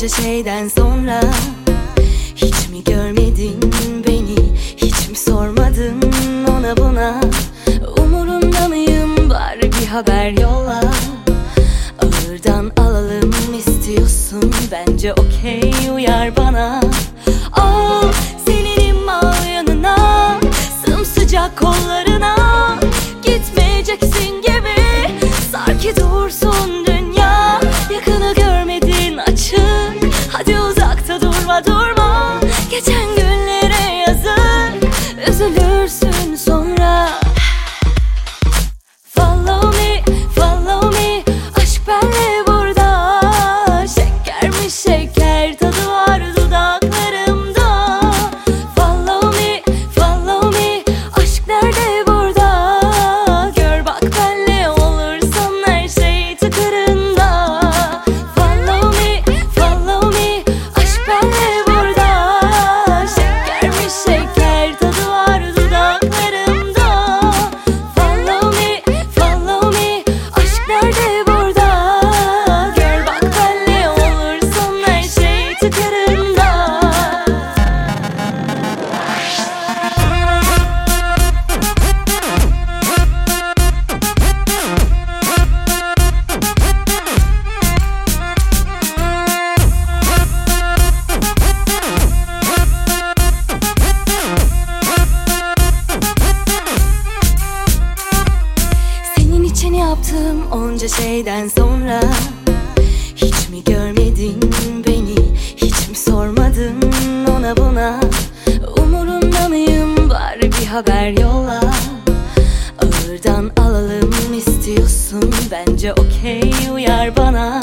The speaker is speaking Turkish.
onca şeyden sonra Hiç mi görmedin beni? Hiç mi sormadın ona buna? Umurunda mıyım? Bari bir haber yolla. Ağırdan alalım istiyorsun. Bence okey uyar bana. Al seninim al yanına. Sımsıcak kollarına Üzülürsün Yaptığım onca şeyden sonra? Hiç mi görmedin beni? Hiç mi sormadın ona buna? Umurunda mıyım? Bari bir haber yolla. Ağırdan alalım istiyorsun. Bence okey uyar bana